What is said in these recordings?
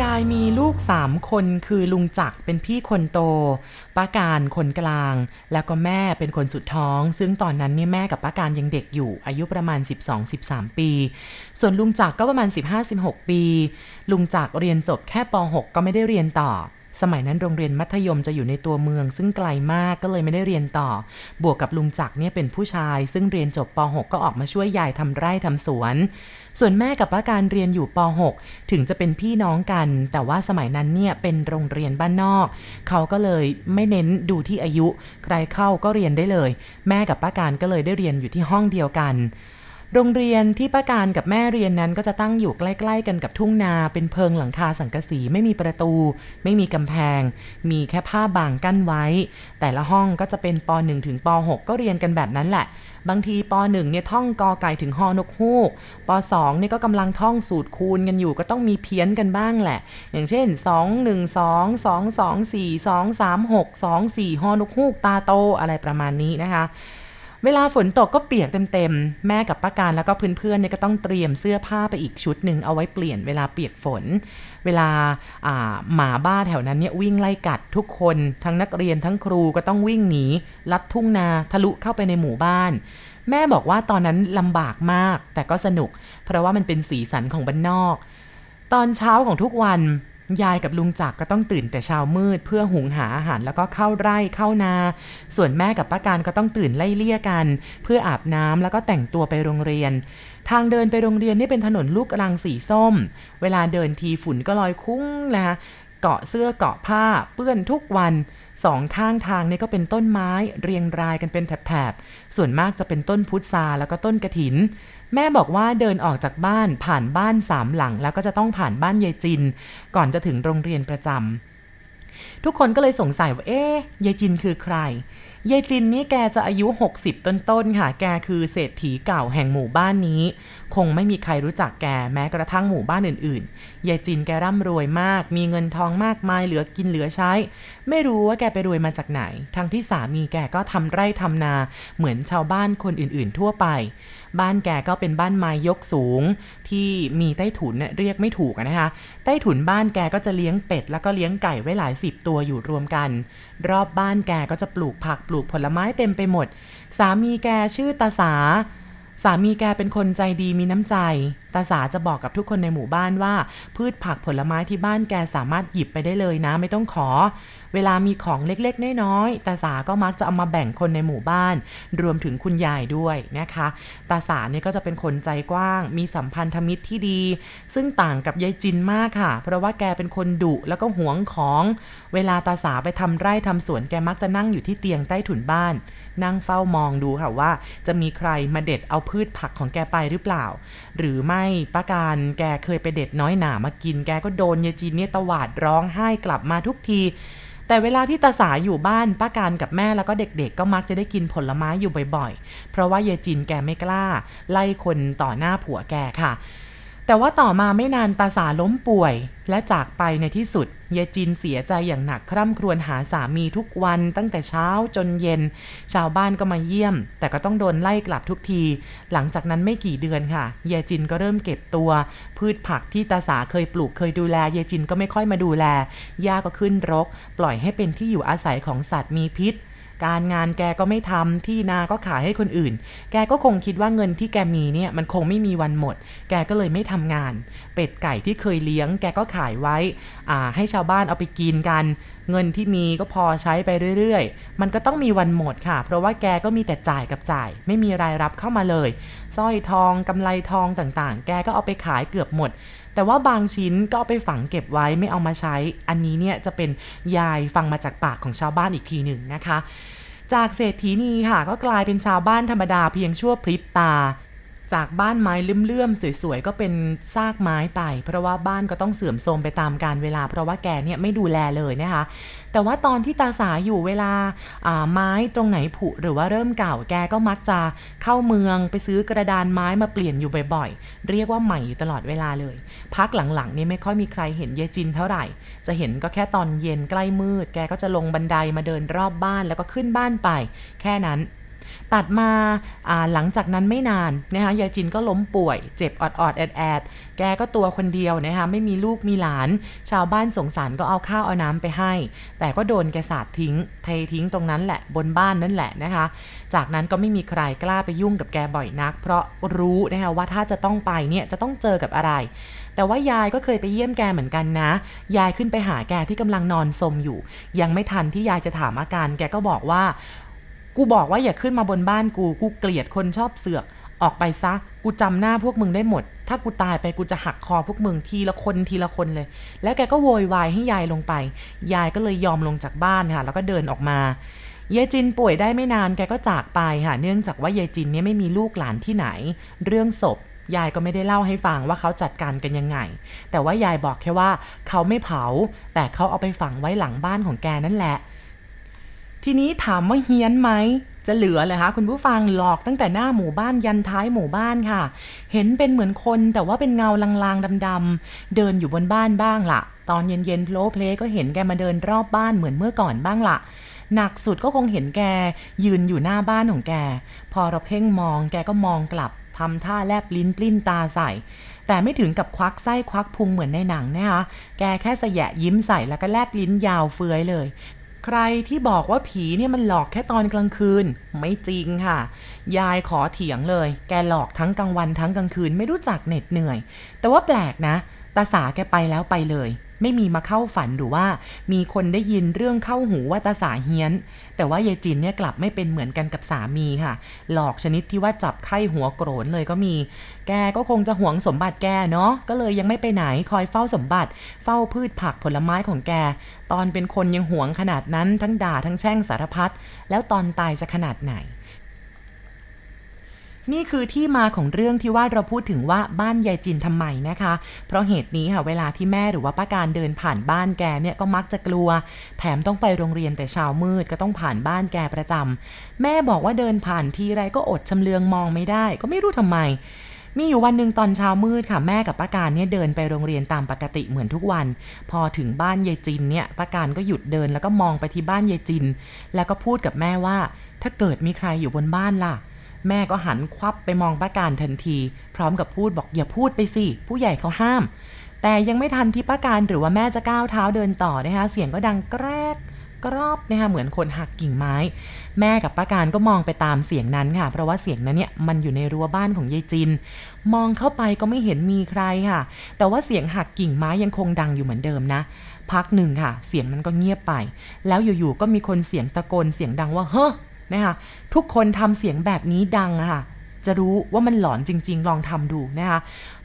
ยายมีลูกสามคนคือลุงจักเป็นพี่คนโตป้าการคนกลาง แล้วก็แม่เป็นคนสุดท้อง ซึ่งตอนนั้นเนี่ยแม่กับป้าการยังเด็กอยู่ อายุประมาณ 12-13 ปี ส่วนลุงจักก็ประมาณ 15-16 ปี ลุงจักเรียนจบแค่ป .6 ก็ไม่ได้เรียนต่อ สมัยนั้นโรงเรียนมัธยมจะอยู่ในตัวเมือง ซึ่งไกลมากก็เลยไม่ได้เรียนต่อ บวกกับลุงจักเนี่ยเป็นผู้ชาย ซึ่งเรียนจบป .6 ก็ออกมาช่วยยายทำไร่ทำสวน ส่วนแม่กับป้าการเรียนอยู่ป .6 ถึงจะเป็นพี่น้องกัน แต่ว่าสมัยนั้นเนี่ยเป็นโรงเรียนบ้านนอก เขาก็เลยไม่เน้นดูที่อายุ ใครเข้าก็เรียนได้เลย แม่กับป้าการก็เลยได้เรียนอยู่ที่ห้องเดียวกัน โรงเรียนที่ป้าการกับแม่เรียนนั้นก็จะตั้งอยู่ใกล้ ๆ กันกับทุ่งนา เป็นเพิงหลังคาสังกะสีไม่มีประตู ไม่มีกำแพง มีแค่ผ้าบางกั้นไว้ แต่ละห้องก็จะเป็นป .1 ถึงป .6 ก็เรียนกันแบบนั้นแหละ บางทีป .1 เนี่ยท่องกอไก่ถึงฮอนกฮูกป .2 เนี่ยก็กำลังท่องสูตรคูณกันอยู่ก็ต้องมีเพี้ยนกันบ้างแหละ อย่างเช่น 2 1 2 2 2 4 2 3 6 2 4ฮอนกฮูกตาโตอะไรประมาณนี้นะคะ เวลาฝนตกก็เปียกเต็มๆ แม่กับป้าการแล้วก็เพื่อนๆเนี่ยก็ต้องเตรียมเสื้อผ้าไปอีกชุดหนึ่งเอาไว้เปลี่ยนเวลาเปียกฝน เวลาหมาบ้าแถวนั้นเนี่ยวิ่งไล่กัดทุกคน ทั้งนักเรียนทั้งครูก็ต้องวิ่งหนีลัดทุ่งนาทะลุเข้าไปในหมู่บ้าน แม่บอกว่าตอนนั้นลำบากมากแต่ก็สนุก เพราะว่ามันเป็นสีสันของบ้านนอก ตอนเช้าของทุกวัน ยายกับลุงจักรก็ต้องตื่นแต่เช้ามืด เพื่อหุงหาอาหารแล้วก็เข้าไร่เข้านา ส่วนแม่กับป้าการก็ต้องตื่นไล่เลี่ยกัน เพื่ออาบน้ำแล้วก็แต่งตัวไปโรงเรียน ทางเดินไปโรงเรียนนี่เป็นถนนลูกรังสีส้ม เวลาเดินทีฝุ่นก็ลอยคุ้งนะคะเกาะเสื้อเกาะผ้าเปื้อนทุกวันสองข้างทางนี่ก็เป็นต้นไม้เรียงรายกันเป็นแถบๆส่วนมากจะเป็นต้นพุทราแล้วก็ต้นกระถิน แม่บอกว่าเดินออกจากบ้านผ่านบ้านสามหลัง แล้วก็จะต้องผ่านบ้านยายจิน ก่อนจะถึงโรงเรียนประจำทุกคนก็เลยสงสัยว่าเอ๊ยยายจินคือใคร ยายจินนี่แกจะอายุ 60 ต้นๆค่ะ แกคือเศรษฐีเก่าแห่งหมู่บ้านนี้ คงไม่มีใครรู้จักแกแม้กระทั่งหมู่บ้านอื่นๆ ยายจินแกร่ำรวยมาก มีเงินทองมากมายเหลือกินเหลือใช้ ไม่รู้ว่าแกไปรวยมาจากไหน ทั้งที่สามีแกก็ทำไร่ทำนา เหมือนชาวบ้านคนอื่นๆ ทั่วไป บ้านแกก็เป็นบ้านไม้ยกสูง ที่มีใต้ถุนเรียกไม่ถูกนะคะ ใต้ถุนบ้านแกก็จะเลี้ยงเป็ดแล้วก็เลี้ยงไก่ไว้หลายสิบตัวอยู่รวมกัน รอบบ้านแกก็จะปลูกผักปลููกผลไม้เต็มไปหมด สามีแกชื่อตาสา สามีแกเป็นคนใจดีมีน้ำใจ ตาสาจะบอกกับทุกคนในหมู่บ้านว่า พืชผักผลไม้ที่บ้านแกสามารถหยิบไปได้เลยนะ ไม่ต้องขอ เวลามีของเล็กๆน้อยๆตาสาก็มักจะเอามาแบ่งคนในหมู่บ้าน รวมถึงคุณยายด้วยนะคะตาสาเนี่ยก็จะเป็นคนใจกว้าง มีสัมพันธมิตรที่ดี ซึ่งต่างกับยายจินมากค่ะ เพราะว่าแกเป็นคนดุแล้วก็หวงของ เวลาตาสาไปทำไร่ทำสวนแกมักจะนั่งอยู่ที่เตียงใต้ถุนบ้าน นั่งเฝ้ามองดูค่ะว่า จะมีใครมาเด็ดเอาพืชผักของแกไปหรือเปล่า หรือไม่ป้าการแกเคยไปเด็ดน้อยหนามากิน แกก็โดนยายจีนเนี่ยตวาดร้องไห้กลับมาทุกที แต่เวลาที่ตาสาอยู่บ้านป้าการกับแม่แล้วก็เด็กๆ ก็มักจะได้กินผลไม้อยู่บ่อยๆ เพราะว่ายายจีนแกไม่กล้า ไล่คนต่อหน้าผัวแกค่ะ แต่ว่าต่อมาไม่นานตาสาล้มป่วย และจากไปในที่สุดยายจินเสียใจอย่างหนักคร่ำครวญหาสามีทุกวันตั้งแต่เช้าจนเย็น ชาวบ้านก็มาเยี่ยม แต่ก็ต้องโดนไล่กลับทุกที หลังจากนั้นไม่กี่เดือนค่ะยายจินก็เริ่มเก็บตัว พืชผักที่ตาสาเคยปลูกเคยดูแลยายจินก็ไม่ค่อยมาดูแลหญ้าก็ขึ้นรก ปล่อยให้เป็นที่อยู่อาศัยของสัตว์มีพิษ การงานแกก็ไม่ทำที่นาก็ขายให้คนอื่น แกก็คงคิดว่าเงินที่แกมีเนี่ยมันคงไม่มีวันหมด แกก็เลยไม่ทำงาน เป็ดไก่ที่เคยเลี้ยง แกก็ขายไว้อ่าให้ชาวบ้านเอาไปกินกัน เงินที่มีก็พอใช้ไปเรื่อยๆ มันก็ต้องมีวันหมดค่ะ เพราะว่าแกก็มีแต่จ่ายกับจ่าย ไม่มีรายรับเข้ามาเลยสร้อยทองกำไลทองต่างๆ แกก็เอาไปขายเกือบหมด แต่ว่าบางชิ้นก็ไปฝังเก็บไว้ไม่เอามาใช้ อันนี้เนี่ยจะเป็นยายฟังมาจากปากของชาวบ้านอีกทีหนึ่งนะคะ จากเศรษฐีนีค่ะก็กลายเป็นชาวบ้านธรรมดาเพียงชั่วพริบตา จากบ้านไม้เลื่อมๆสวยๆก็เป็นซากไม้ไป เพราะว่าบ้านก็ต้องเสื่อมโทรมไปตามกาลเวลา เพราะว่าแกเนี่ยไม่ดูแลเลยนะคะ แต่ว่าตอนที่ตาสาอยู่เวลาไม้ตรงไหนผุหรือว่าเริ่มเก่าแกก็มักจะเข้าเมืองไปซื้อกระดานไม้มาเปลี่ยนอยู่บ่อยๆ เรียกว่าใหม่อยู่ตลอดเวลาเลย พักหลังๆนี่ไม่ค่อยมีใครเห็นเยจินเท่าไหร่ จะเห็นก็แค่ตอนเย็นใกล้มืด แกก็จะลงบันไดมาเดินรอบบ้านแล้วก็ขึ้นบ้านไป แค่นั้น ตัดมาหลังจากนั้นไม่นานนะคะยายจินก็ล้มป่วย เจ็บออดๆแอดแอดแกก็ตัวคนเดียวนะคะไม่มีลูกมีหลาน ชาวบ้านสงสารก็เอาข้าวเอาน้ำไปให้ แต่ก็โดนแกสาดทิ้งเททิ้งตรงนั้นแหละบนบ้านนั่นแหละนะคะ จากนั้นก็ไม่มีใครกล้าไปยุ่งกับแกบ่อยนัก เพราะรู้นะคะว่าถ้าจะต้องไปเนี่ยจะต้องเจอกับอะไร แต่ว่ายายก็เคยไปเยี่ยมแกเหมือนกันนะ ยายขึ้นไปหาแกที่กำลังนอนสมอยู่ ยังไม่ทันที่ยายจะถามอาการแกก็บอกว่า กูบอกว่าอย่าขึ้นมาบนบ้านกู กูเกลียดคนชอบเสือก ออกไปซะ กูจำหน้าพวกมึงได้หมด ถ้ากูตายไปกูจะหักคอพวกมึงทีละคนทีละคนเลย แล้วแกก็โวยวายให้ยายลงไป ยายก็เลยยอมลงจากบ้านค่ะ แล้วก็เดินออกมายายจินป่วยได้ไม่นานแกก็จากไปค่ะ เนื่องจากว่ายายจินเนี่ยไม่มีลูกหลานที่ไหน เรื่องศพยายก็ไม่ได้เล่าให้ฟังว่าเขาจัดการกันยังไง แต่ว่ายายบอกแค่ว่าเขาไม่เผา แต่เขาเอาไปฝังไว้หลังบ้านของแกนั่นแหละ ทีนี้ถามว่าเฮี้ยนไหมจะเหลือเลยคะคุณผู้ฟังหลอกตั้งแต่หน้าหมู่บ้านยันท้ายหมู่บ้านค่ะ เห็นเป็นเหมือนคนแต่ว่าเป็นเงาลางๆดำๆเดินอยู่บนบ้านบ้างละ่ะ ตอนเย็นๆโพลเพลก็เห็นแกมาเดินรอบบ้านเหมือนเมื่อก่อนบ้างละ่ะหนักสุดก็คงเห็นแก ยืนอยู่หน้าบ้านของแก พอเราเพ่งมองแกก็มองกลับทำท่าแลบลิ้นปลิ้นตาใส่ แต่ไม่ถึงกับควักไส้ควักพุงเหมือนในหนังนะคะแกแค่สยะยิ้มใส่แล้วก็แลบลิ้นยาวเฟื้อยเลย ใครที่บอกว่าผีเนี่ยมันหลอกแค่ตอนกลางคืน ไม่จริงค่ะ ยายขอเถียงเลย แกหลอกทั้งกลางวันทั้งกลางคืนไม่รู้จักเหน็ดเหนื่อย แต่ว่าแปลกนะตาสาแกไปแล้วไปเลย ไม่มีมาเข้าฝันหรือว่า มีคนได้ยินเรื่องเข้าหูว่าตาสาเฮียน แต่ว่ายายจินเนี่ยกลับไม่เป็นเหมือนกันกับสามีค่ะ หลอกชนิดที่ว่าจับไข้หัวโกรนเลยก็มี แกก็คงจะหวงสมบัติแกเนาะก็เลยยังไม่ไปไหนคอยเฝ้าสมบัติ เฝ้าพืชผักผลไม้ของแก ตอนเป็นคนยังหวงขนาดนั้นทั้งด่าทั้งแช่งสารพัดแล้วตอนตายจะขนาดไหน นี่คือที่มาของเรื่องที่ว่าเราพูดถึงว่าบ้านยายจินทำไมนะคะ เพราะเหตุนี้ค่ะเวลาที่แม่หรือว่าป้าการเดินผ่านบ้านแกเนี่ยก็มักจะกลัว แถมต้องไปโรงเรียนแต่เช้ามืดก็ต้องผ่านบ้านแกประจำแม่บอกว่าเดินผ่านทีไรก็อดชำเลืองมองไม่ได้ ก็ไม่รู้ทำไมมีอยู่วันหนึ่งตอนเช้ามืดค่ะแม่กับป้าการเนี่ยเดินไปโรงเรียนตามปกติเหมือนทุกวัน พอถึงบ้านยายจินเนี่ยป้าการก็หยุดเดินแล้วก็มองไปที่บ้านยายจิน แล้วก็พูดกับแม่ว่า ถ้าเกิดมีใครอยู่บนบ้านล่ะ แม่ก็หันควับไปมองป้าการทันที พร้อมกับพูดบอกอย่าพูดไปสิ ผู้ใหญ่เขาห้าม แต่ยังไม่ทันที่ป้าการหรือว่าแม่จะก้าวเท้าเดินต่อนะคะ เสียงก็ดังแกรกกรอบนะคะเหมือนคนหักกิ่งไม้ แม่กับป้าการก็มองไปตามเสียงนั้นค่ะ เพราะว่าเสียงนั้นเนี่ยมันอยู่ในรั้วบ้านของยายจิน มองเข้าไปก็ไม่เห็นมีใครค่ะ แต่ว่าเสียงหักกิ่งไม้ยังคงดังอยู่เหมือนเดิมนะ พักหนึ่งค่ะ เสียงนั้นก็เงียบไป แล้วอยู่ๆก็มีคนเสียงตะโกนเสียงดังว่าเฮ้ นะคะทุกคนทำเสียงแบบนี้ดังอะค่ะ จะรู้ว่ามันหลอนจริง ๆ ลองทำดูนะคะ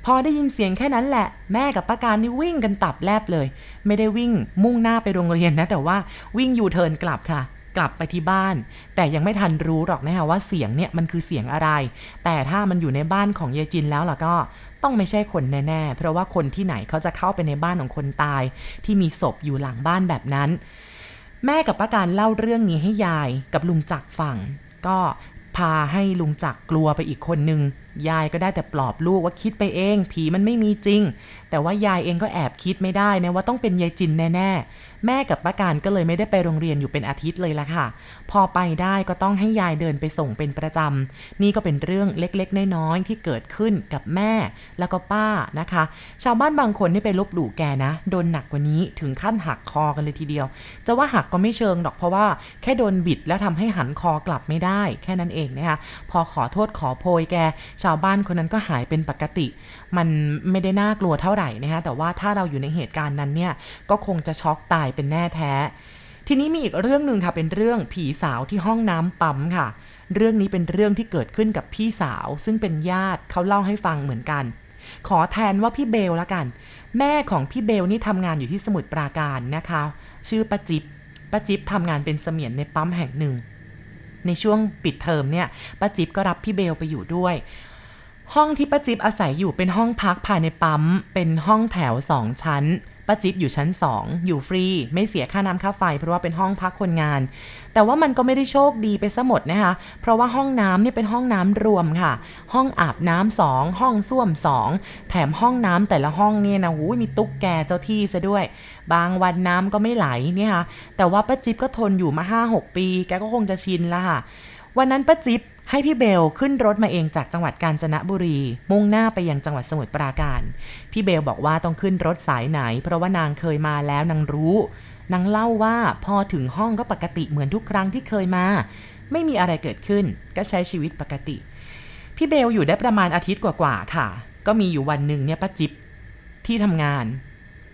พอได้ยินเสียงแค่นั้นแหละ แม่กับป้าการนี่วิ่งกันตับแลบเลย ไม่ได้วิ่งมุ่งหน้าไปโรงเรียนนะ แต่ว่าวิ่งอยู่เทินกลับค่ะกลับไปที่บ้าน แต่ยังไม่ทันรู้หรอกนะคะว่าเสียงเนี่ยมันคือเสียงอะไร แต่ถ้ามันอยู่ในบ้านของยายจินแล้วล่ะก็ต้องไม่ใช่คนแน่ๆ เพราะว่าคนที่ไหนเขาจะเข้าไปในบ้านของคนตาย ที่มีศพอยู่หลังบ้านแบบนั้น แม่กับป้าการเล่าเรื่องนี้ให้ยายกับลุงจักฟังก็พาให้ลุงจักกลัวไปอีกคนนึง ยายก็ได้แต่ปลอบลูกว่าคิดไปเอง ผีมันไม่มีจริง แต่ว่ายายเองก็แอบคิดไม่ได้นะว่าต้องเป็นยายจินแน่ๆ แม่กับป้าการก็เลยไม่ได้ไปโรงเรียนอยู่เป็นอาทิตย์เลยละค่ะ พอไปได้ก็ต้องให้ยายเดินไปส่งเป็นประจำ นี่ก็เป็นเรื่องเล็กๆ น้อยๆที่เกิดขึ้นกับแม่แล้วก็ป้านะคะ ชาวบ้านบางคนที่ไปลบหลู่แกนะโดนหนักกว่านี้ถึงขั้นหักคอกันเลยทีเดียว จะว่าหักก็ไม่เชิงดอกเพราะว่าแค่โดนบิดแล้วทำให้หันคอกลับไม่ได้ แค่นั้นเองนะคะพอขอโทษขอโพยแก ชาวบ้านคนนั้นก็หายเป็นปกติ มันไม่ได้น่ากลัวเท่าไหร่นะคะแต่ว่าถ้าเราอยู่ในเหตุการณ์นั้นเนี่ยก็คงจะช็อกตายเป็นแน่แท้ ทีนี้มีอีกเรื่องหนึ่งค่ะเป็นเรื่องผีสาวที่ห้องน้ำปั๊มค่ะ เรื่องนี้เป็นเรื่องที่เกิดขึ้นกับพี่สาว ซึ่งเป็นญาติเขาเล่าให้ฟังเหมือนกัน ขอแทนว่าพี่เบลละกัน แม่ของพี่เบลนี่ทำงานอยู่ที่สมุทรปราการนะคะ ชื่อป้าจิ๊บป้าจิ๊บทำงานเป็นเสมียนในปั๊มแห่งหนึ่ง ในช่วงปิดเทอมเนี่ยป้าจิ๊บก็รับพี่เบลไปอยู่ด้วยห้องที่ป้าจิ๊บอาศัยอยู่เป็นห้องพักภายในปั๊ม เป็นห้องแถวสองชั้น ป้าจิ๊บอยู่ชั้น 2 อยู่ฟรี ไม่เสียค่าน้ำค่าไฟ เพราะว่าเป็นห้องพักคนงาน แต่ว่ามันก็ไม่ได้โชคดีไปซะหมดนะคะ เพราะว่าห้องน้ำนี่เป็นห้องน้ำรวมค่ะ ห้องอาบน้ำสองห้องส้วมสองแถมห้องน้ำแต่ละห้องเนี่ยนะหูมีตุ๊กแกเจ้าที่ซะด้วย บางวันน้ำก็ไม่ไหลเนี่ยค่ะแต่ว่าป้าจิ๊บก็ทนอยู่มา 5-6 ปี แกก็คงจะชินละค่ะ วันนั้นป้าจิ๊บให้พี่เบลขึ้นรถมาเองจากจังหวัดกาญจนบุรี มุ่งหน้าไปยังจังหวัดสมุทรปราการ พี่เบลบอกว่าต้องขึ้นรถสายไหน เพราะว่านางเคยมาแล้วนางรู้นางเล่าว่าพอถึงห้องก็ปกติเหมือนทุกครั้งที่เคยมา ไม่มีอะไรเกิดขึ้น ก็ใช้ชีวิตปกติ พี่เบลอยู่ได้ประมาณอาทิตย์กว่าๆค่ะ ก็มีอยู่วันหนึ่งเนี่ยป้าจิ๊บที่ทำงาน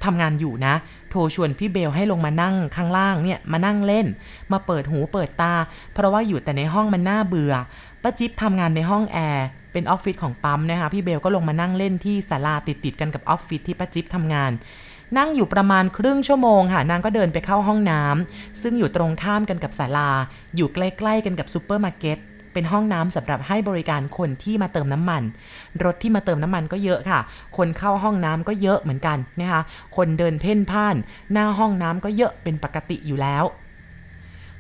ทำงานอยู่นะ โทรชวนพี่เบลให้ลงมานั่งข้างล่างเนี่ยมานั่งเล่น มาเปิดหูเปิดตา เพราะว่าอยู่แต่ในห้องมันน่าเบื่อป้าจิ๊บทำงานในห้องแอร์เป็นออฟฟิศของปั๊มนะคะพี่เบลก็ลงมานั่งเล่นที่ศาลาติดติดกันกับออฟฟิศที่ป้าจิ๊บทำงาน นั่งอยู่ประมาณครึ่งชั่วโมงค่ะนางก็เดินไปเข้าห้องน้ำซึ่งอยู่ตรงข้ามกันกับศาลา อยู่ใกล้ๆกันกับซูเปอร์มาร์เก็ต เป็นห้องน้ำสำหรับให้บริการคนที่มาเติมน้ำมัน รถที่มาเติมน้ำมันก็เยอะค่ะ คนเข้าห้องน้ำก็เยอะเหมือนกันนะคะ คนเดินเพ่นพ่าน หน้าห้องน้ำก็เยอะเป็นปกติอยู่แล้ว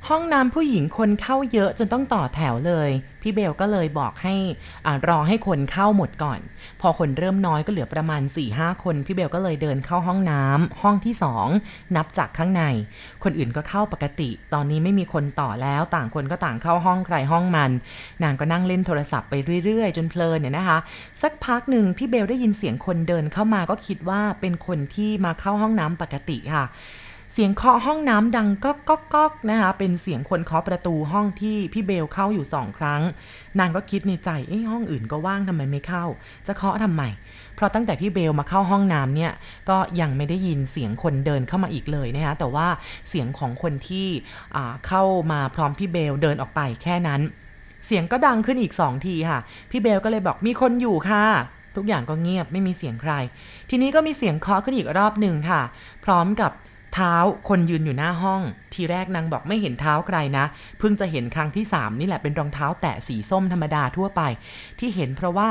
ห้องน้ำผู้หญิงคนเข้าเยอะจนต้องต่อแถวเลย พี่เบลก็เลยบอกให้อรอให้คนเข้าหมดก่อน พอคนเริ่มน้อยก็เหลือประมาณ4าคน พี่เบลก็เลยเดินเข้าห้องน้ำห้องที่2นับจากข้างใน คนอื่นก็เข้าปกติ ตอนนี้ไม่มีคนต่อแล้วต่างคนก็ต่างเข้าห้องใครห้องมัน นางก็นั่งเล่นโทรศัพท์ไปเรื่อยๆ จนเพลินเนี่ยนะคะ สักพักหนึ่งพี่เบลได้ยินเสียงคนเดินเข้ามาก็คิดว่าเป็นคนที่มาเข้าห้องน้ำปกติค่ะ เสียงเคาะห้องน้ำดังก๊อกก๊อกก๊อกนะคะเป็นเสียงคนเคาะประตูห้องที่พี่เบลเข้าอยู่สองครั้ง นางก็คิดในใจเอ้ห้องอื่นก็ว่างทำไมไม่เข้า จะเคาะทำไมเพราะตั้งแต่พี่เบลมาเข้าห้องน้ำเนี่ยก็ยังไม่ได้ยินเสียงคนเดินเข้ามาอีกเลยนะคะแต่ว่าเสียงของคนที่เข้ามาพร้อมพี่เบลเดินออกไปแค่นั้น เสียงก็ดังขึ้นอีกสองทีค่ะ พี่เบลก็เลยบอกมีคนอยู่ค่ะทุกอย่างก็เงียบไม่มีเสียงใคร ทีนี้ก็มีเสียงเคาะขึ้นอีกรอบหนึ่งค่ะ พร้อมกับ เท้าคนยืนอยู่หน้าห้อง ทีแรกนางบอกไม่เห็นเท้าใครนะ เพิ่งจะเห็นครั้งที่ 3 นี่แหละเป็นรองเท้าแตะสีส้มธรรมดาทั่วไป ที่เห็นเพราะว่า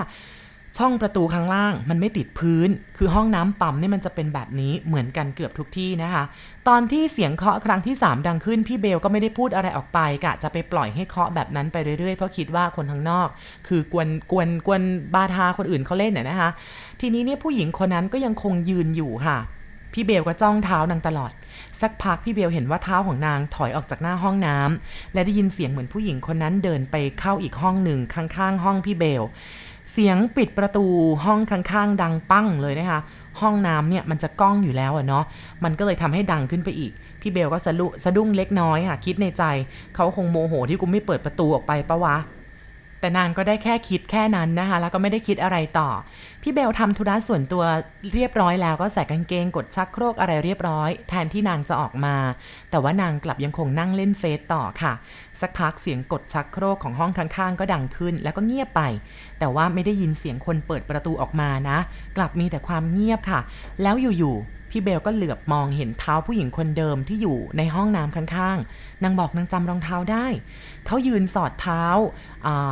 ช่องประตูข้างล่างมันไม่ติดพื้น คือห้องน้ำปั๊มนี่มันจะเป็นแบบนี้เหมือนกันเกือบทุกที่นะคะ ตอนที่เสียงเคาะครั้งที่ 3 ดังขึ้น พี่เบลก็ไม่ได้พูดอะไรออกไปกะจะไปปล่อยให้เคาะแบบนั้นไปเรื่อยๆ เพราะคิดว่าคนข้างนอก คือกวนกวนกวนบาทาคนอื่นเขาเล่นน่ยนะคะ ทีนี้เนี่ยผู้หญิงคนนั้นก็ยังคงยืนอยู่ค่ะ พี่เบลก็จ้องเท้านางตลอด สักพักพี่เบลเห็นว่าเท้าของนางถอยออกจากหน้าห้องน้ำและได้ยินเสียงเหมือนผู้หญิงคนนั้นเดินไปเข้าอีกห้องหนึ่งข้างๆ ห้องพี่เบล เสียงปิดประตูห้องข้างๆ ดังปั้งเลยนะคะห้องน้ำเนี่ยมันจะก้องอยู่แล้วอะเนาะ มันก็เลยทำให้ดังขึ้นไปอีก พี่เบลก็สะลุสะดุ้งเล็กน้อยค่ะ คิดในใจ เขาคงโมโหที่กูไม่เปิดประตูออกไปปะวะ แต่นางก็ได้แค่คิดแค่นั้นนะคะ แล้วก็ไม่ได้คิดอะไรต่อ พี่เบลทำธุระส่วนตัวเรียบร้อยแล้วก็ใส่กางเกงกดชักโครกอะไรเรียบร้อย แทนที่นางจะออกมา แต่ว่านางกลับยังคงนั่งเล่นเฟซต่อค่ะ สักพักเสียงกดชักโครกของห้องข้างๆ ก็ดังขึ้นแล้วก็เงียบไป แต่ว่าไม่ได้ยินเสียงคนเปิดประตูออกมานะ กลับมีแต่ความเงียบค่ะ แล้วอยู่ๆพี่เบลก็เหลือบมองเห็นเท้าผู้หญิงคนเดิมที่อยู่ในห้องน้ำข้างๆ นางบอกนางจำรองเท้าได้ เขายืนสอดเท้า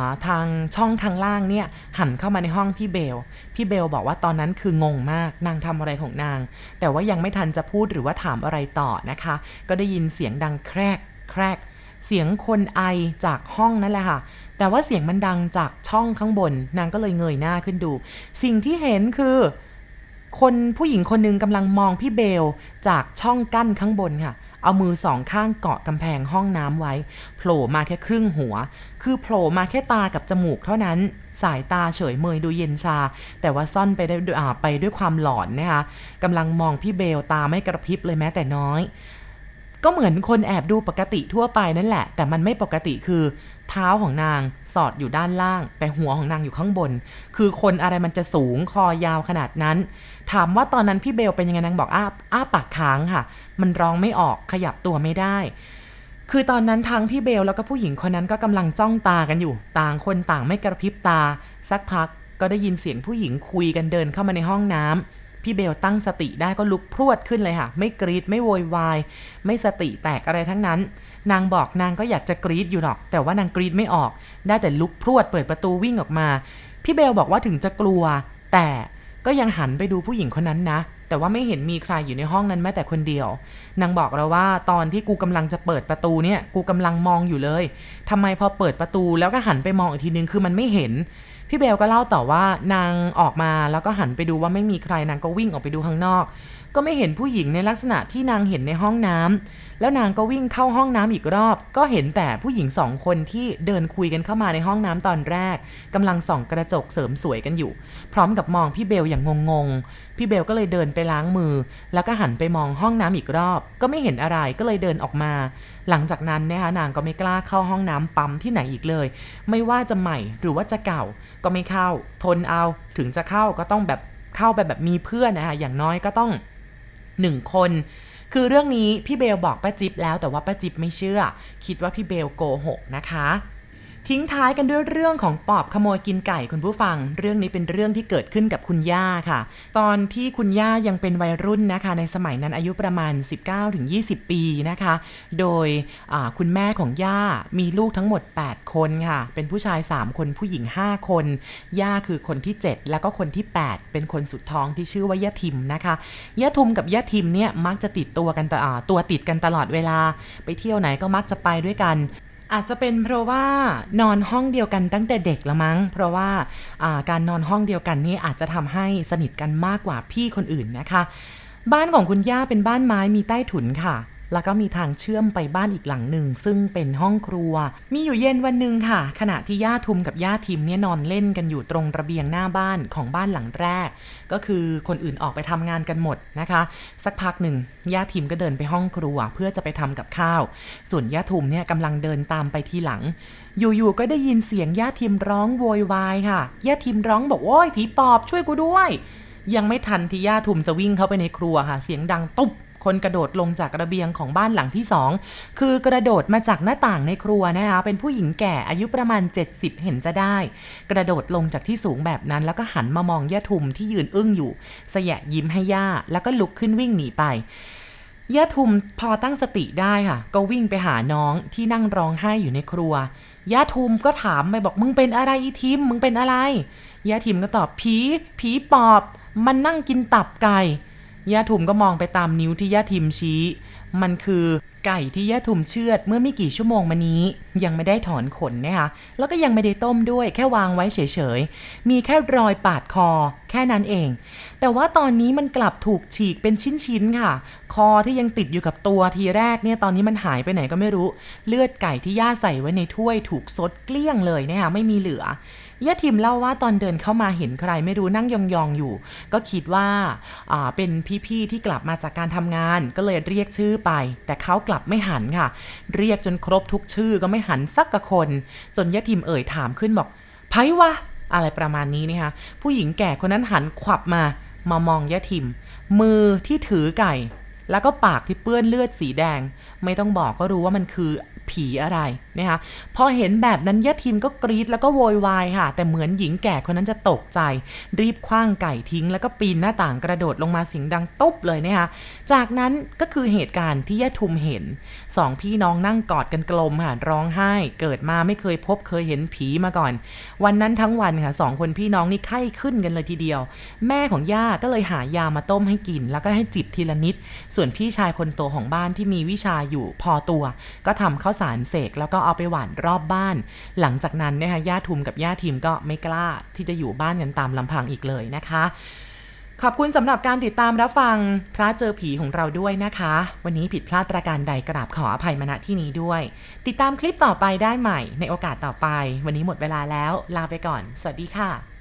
าทางช่องข้างล่างเนี่ยหันเข้ามาในห้องพี่เบล พี่เบลบอกว่าตอนนั้นคืองงมาก นางทำอะไรของนาง แต่ว่ายังไม่ทันจะพูดหรือว่าถามอะไรต่อนะคะ ก็ได้ยินเสียงดังแครกแครกเสียงคนไอจากห้องนั่นแหละค่ะ แต่ว่าเสียงมันดังจากช่องข้างบน นางก็เลยเงยหน้าขึ้นดู สิ่งที่เห็นคือ คนผู้หญิงคนนึงกำลังมองพี่เบลจากช่องกั้นข้างบนค่ะ เอามือสองข้างเกาะกำแพงห้องน้ำไว้ โผล่มาแค่ครึ่งหัว คือโผล่มาแค่ตากับจมูกเท่านั้น สายตาเฉยเมยดูเย็นชา แต่ว่าซ่อนไปได้ไปด้วยความหลอนนะคะกำลังมองพี่เบลตาไม่กระพริบเลยแม้แต่น้อย ก็เหมือนคนแอบดูปกติทั่วไปนั่นแหละ แต่มันไม่ปกติคือ เท้าของนางสอดอยู่ด้านล่าง แต่หัวของนางอยู่ข้างบน คือคนอะไรมันจะสูงคอยาวขนาดนั้น ถามว่าตอนนั้นพี่เบลเป็นยังไงนางบอกอ้าอ้าปากค้างค่ะ มันร้องไม่ออกขยับตัวไม่ได้ คือตอนนั้นทั้งพี่เบลแล้วก็ผู้หญิงคนนั้นก็กำลังจ้องตากันอยู่ ต่างคนต่างไม่กระพริบตา สักพักก็ได้ยินเสียงผู้หญิงคุยกันเดินเข้ามาในห้องน้ำ พี่เบลตั้งสติได้ก็ลุกพรวดขึ้นเลยค่ะ ไม่กรีดไม่โวยวาย ไม่สติแตกอะไรทั้งนั้น นางบอกนางก็อยากจะกรีดอยู่หรอก แต่ว่านางกรีดไม่ออก ได้แต่ลุกพรวดเปิดประตูวิ่งออกมา พี่เบลบอกว่าถึงจะกลัว แต่ก็ยังหันไปดูผู้หญิงคนนั้นนะ แต่ว่าไม่เห็นมีใครอยู่ในห้องนั้นแม้แต่คนเดียว นางบอกเราว่าตอนที่กูกำลังจะเปิดประตูเนี่ย กูกำลังมองอยู่เลยทำไมพอเปิดประตูแล้วก็หันไปมองอีกทีนึงคือมันไม่เห็นพี่เบลก็เล่าต่อว่านางออกมาแล้วก็หันไปดูว่าไม่มีใครนางก็วิ่งออกไปดูข้างนอก ก็ไม่เห็นผู้หญิงในลักษณะที่นางเห็นในห้องน้ำแล้วนางก็วิ่งเข้าห้องน้ำอีกรอบ ก็เห็นแต่ผู้หญิงสองคนที่เดินคุยกันเข้ามาในห้องน้ำตอนแรกกำลังส่องกระจกเสริมสวยกันอยู่ พร้อมกับมองพี่เบลอย่างงงๆพี่เบลก็เลยเดินไปล้างมือ แล้วก็หันไปมองห้องน้ำอีกรอบ ก็ไม่เห็นอะไรก็เลยเดินออกมา หลังจากนั้นนะคะนางก็ไม่กล้าเข้าห้องน้ำปั๊มที่ไหนอีกเลย ไม่ว่าจะใหม่หรือว่าจะเก่าก็ไม่เข้า ทนเอาถึงจะเข้าก็ต้องแบบเข้าไปแบบมีเพื่อนนะคะอย่างน้อยก็ต้องหนึ่งคน คือเรื่องนี้พี่เบลบอกป้าจิ๊บแล้วแต่ว่าป้าจิ๊บไม่เชื่อ คิดว่าพี่เบลโกหกนะคะ ทิ้งท้ายกันด้วยเรื่องของปอบขโมยกินไก่คุณผู้ฟัง เรื่องนี้เป็นเรื่องที่เกิดขึ้นกับคุณย่าค่ะ ตอนที่คุณย่ายังเป็นวัยรุ่นนะคะ ในสมัยนั้นอายุประมาณ 19-20 ปีนะคะ โดยคุณแม่ของย่ามีลูกทั้งหมด 8 คนค่ะ เป็นผู้ชาย 3 คนผู้หญิง 5 คน ย่าคือคนที่ 7 แล้วก็คนที่ 8 เป็นคนสุดท้องที่ชื่อว่าย่าทิมนะคะย่าทุมกับย่าทิมเนี่ยมักจะติดตัวกันตัวติดกันตลอดเวลา ไปเที่ยวไหนก็มักจะไปด้วยกัน อาจจะเป็นเพราะว่านอนห้องเดียวกันตั้งแต่เด็กละมั้ง เพราะว่าการนอนห้องเดียวกันนี่อาจจะทำให้สนิทกันมากกว่าพี่คนอื่นนะคะ บ้านของคุณย่าเป็นบ้านไม้มีใต้ถุนค่ะ แล้วก็มีทางเชื่อมไปบ้านอีกหลังหนึ่ง ซึ่งเป็นห้องครัว มีอยู่เย็นวันหนึ่งค่ะ ขณะที่ย่าทุมกับย่าทิมเนี่ยนอนเล่นกันอยู่ตรงระเบียงหน้าบ้านของบ้านหลังแรก ก็คือคนอื่นออกไปทำงานกันหมดนะคะ สักพักหนึ่งย่าทิมก็เดินไปห้องครัว เพื่อจะไปทำกับข้าว ส่วนย่าทุมเนี่ยกำลังเดินตามไปทีหลัง อยู่ๆก็ได้ยินเสียงย่าทิมร้องโวยวายค่ะย่าทิมร้องบอกโอ้ยผีปอบช่วยกูด้วย ยังไม่ทันที่ย่าทุมจะวิ่งเข้าไปในครัวค่ะ เสียงดังตุ๊บ คนกระโดดลงจากระเบียงของบ้านหลังที่สองคือกระโดดมาจากหน้าต่างในครัวนะคะเป็นผู้หญิงแก่อายุประมาณ 70 เห็นจะได้ กระโดดลงจากที่สูงแบบนั้น แล้วก็หันมามองย่าทุมที่ยืนอึ้งอยู่ สยะยิ้มให้ย่า แล้วก็ลุกขึ้นวิ่งหนีไปย่าทุมพอตั้งสติได้ค่ะ ก็วิ่งไปหาน้องที่นั่งร้องไห้อยู่ในครัวย่าทุมก็ถามไปบอกมึงเป็นอะไรอีทิมมึงเป็นอะไรย่าทิมก็ตอบผีผีปอบ มันนั่งกินตับไก่ ย่าทุมก็มองไปตามนิ้วที่ย่าทิมชี้ มันคือไก่ที่ย่าทุมเชือดเมื่อไม่กี่ชั่วโมงมานี้ ยังไม่ได้ถอนขนนะคะแล้วก็ยังไม่ได้ต้มด้วยแค่วางไว้เฉยๆ มีแค่รอยปาดคอ แค่นั้นเอง แต่ว่าตอนนี้มันกลับถูกฉีกเป็นชิ้นๆค่ะ คอที่ยังติดอยู่กับตัวทีแรกเนี่ยตอนนี้มันหายไปไหนก็ไม่รู้ เลือดไก่ที่ย่าใส่ไว้ในถ้วยถูกซดเกลี้ยงเลยนะคะไม่มีเหลือ ย่ทิมเล่าว่าตอนเดินเข้ามาเห็นใครไม่รู้นั่งยองๆอยู่ ก็คิดว่าเป็นพี่ๆที่กลับมาจากการทำงาน ก็เลยเรียกชื่อไป แต่เขากลับไม่หันค่ะ เรียกจนครบทุกชื่อก็ไม่หันสักกะคน จนย่ทิมเอ่ยถามขึ้นบอกไพวะอะไรประมาณนี้นะคะผู้หญิงแก่คนนั้นหันขวับมามามองย่ทิม มือที่ถือไก่ แล้วก็ปากที่เปื้อนเลือดสีแดง ไม่ต้องบอกก็รู้ว่ามันคือ ผีอะไรนะคะพอเห็นแบบนั้นยะทิมก็กรีดแล้วก็โวยวายค่ะ แต่เหมือนหญิงแก่คนนั้นจะตกใจ รีบคว้างไก่ทิ้ง แล้วก็ปีนหน้าต่างกระโดดลงมาเสียงดังตุ๊บเลยนะคะจากนั้นก็คือเหตุการณ์ที่ยะทุมเห็นสองพี่น้องนั่งกอดกันกลมค่ะร้องไห้ เกิดมาไม่เคยพบเคยเห็นผีมาก่อน วันนั้นทั้งวันค่ะสองคนพี่น้องนี่ไข้ขึ้นกันเลยทีเดียว แม่ของย่าก็เลยหายามาต้มให้กิน แล้วก็ให้จิบทีละนิด ส่วนพี่ชายคนโตของบ้านที่มีวิชาอยู่พอตัว ก็ทำข้าวสารเสกแล้วก็เอาไปหว่านรอบบ้าน หลังจากนั้นนะคะย่าทุมกับย่าทีมก็ไม่กล้าที่จะอยู่บ้านกันตามลำพังอีกเลยนะคะ ขอบคุณสำหรับการติดตามรับฟังพระเจอผีของเราด้วยนะคะ วันนี้ผิดพลาดประการใดกราบขออภัยมาณที่นี้ด้วย ติดตามคลิปต่อไปได้ใหม่ในโอกาสต่อไป วันนี้หมดเวลาแล้วลาไปก่อน สวัสดีค่ะ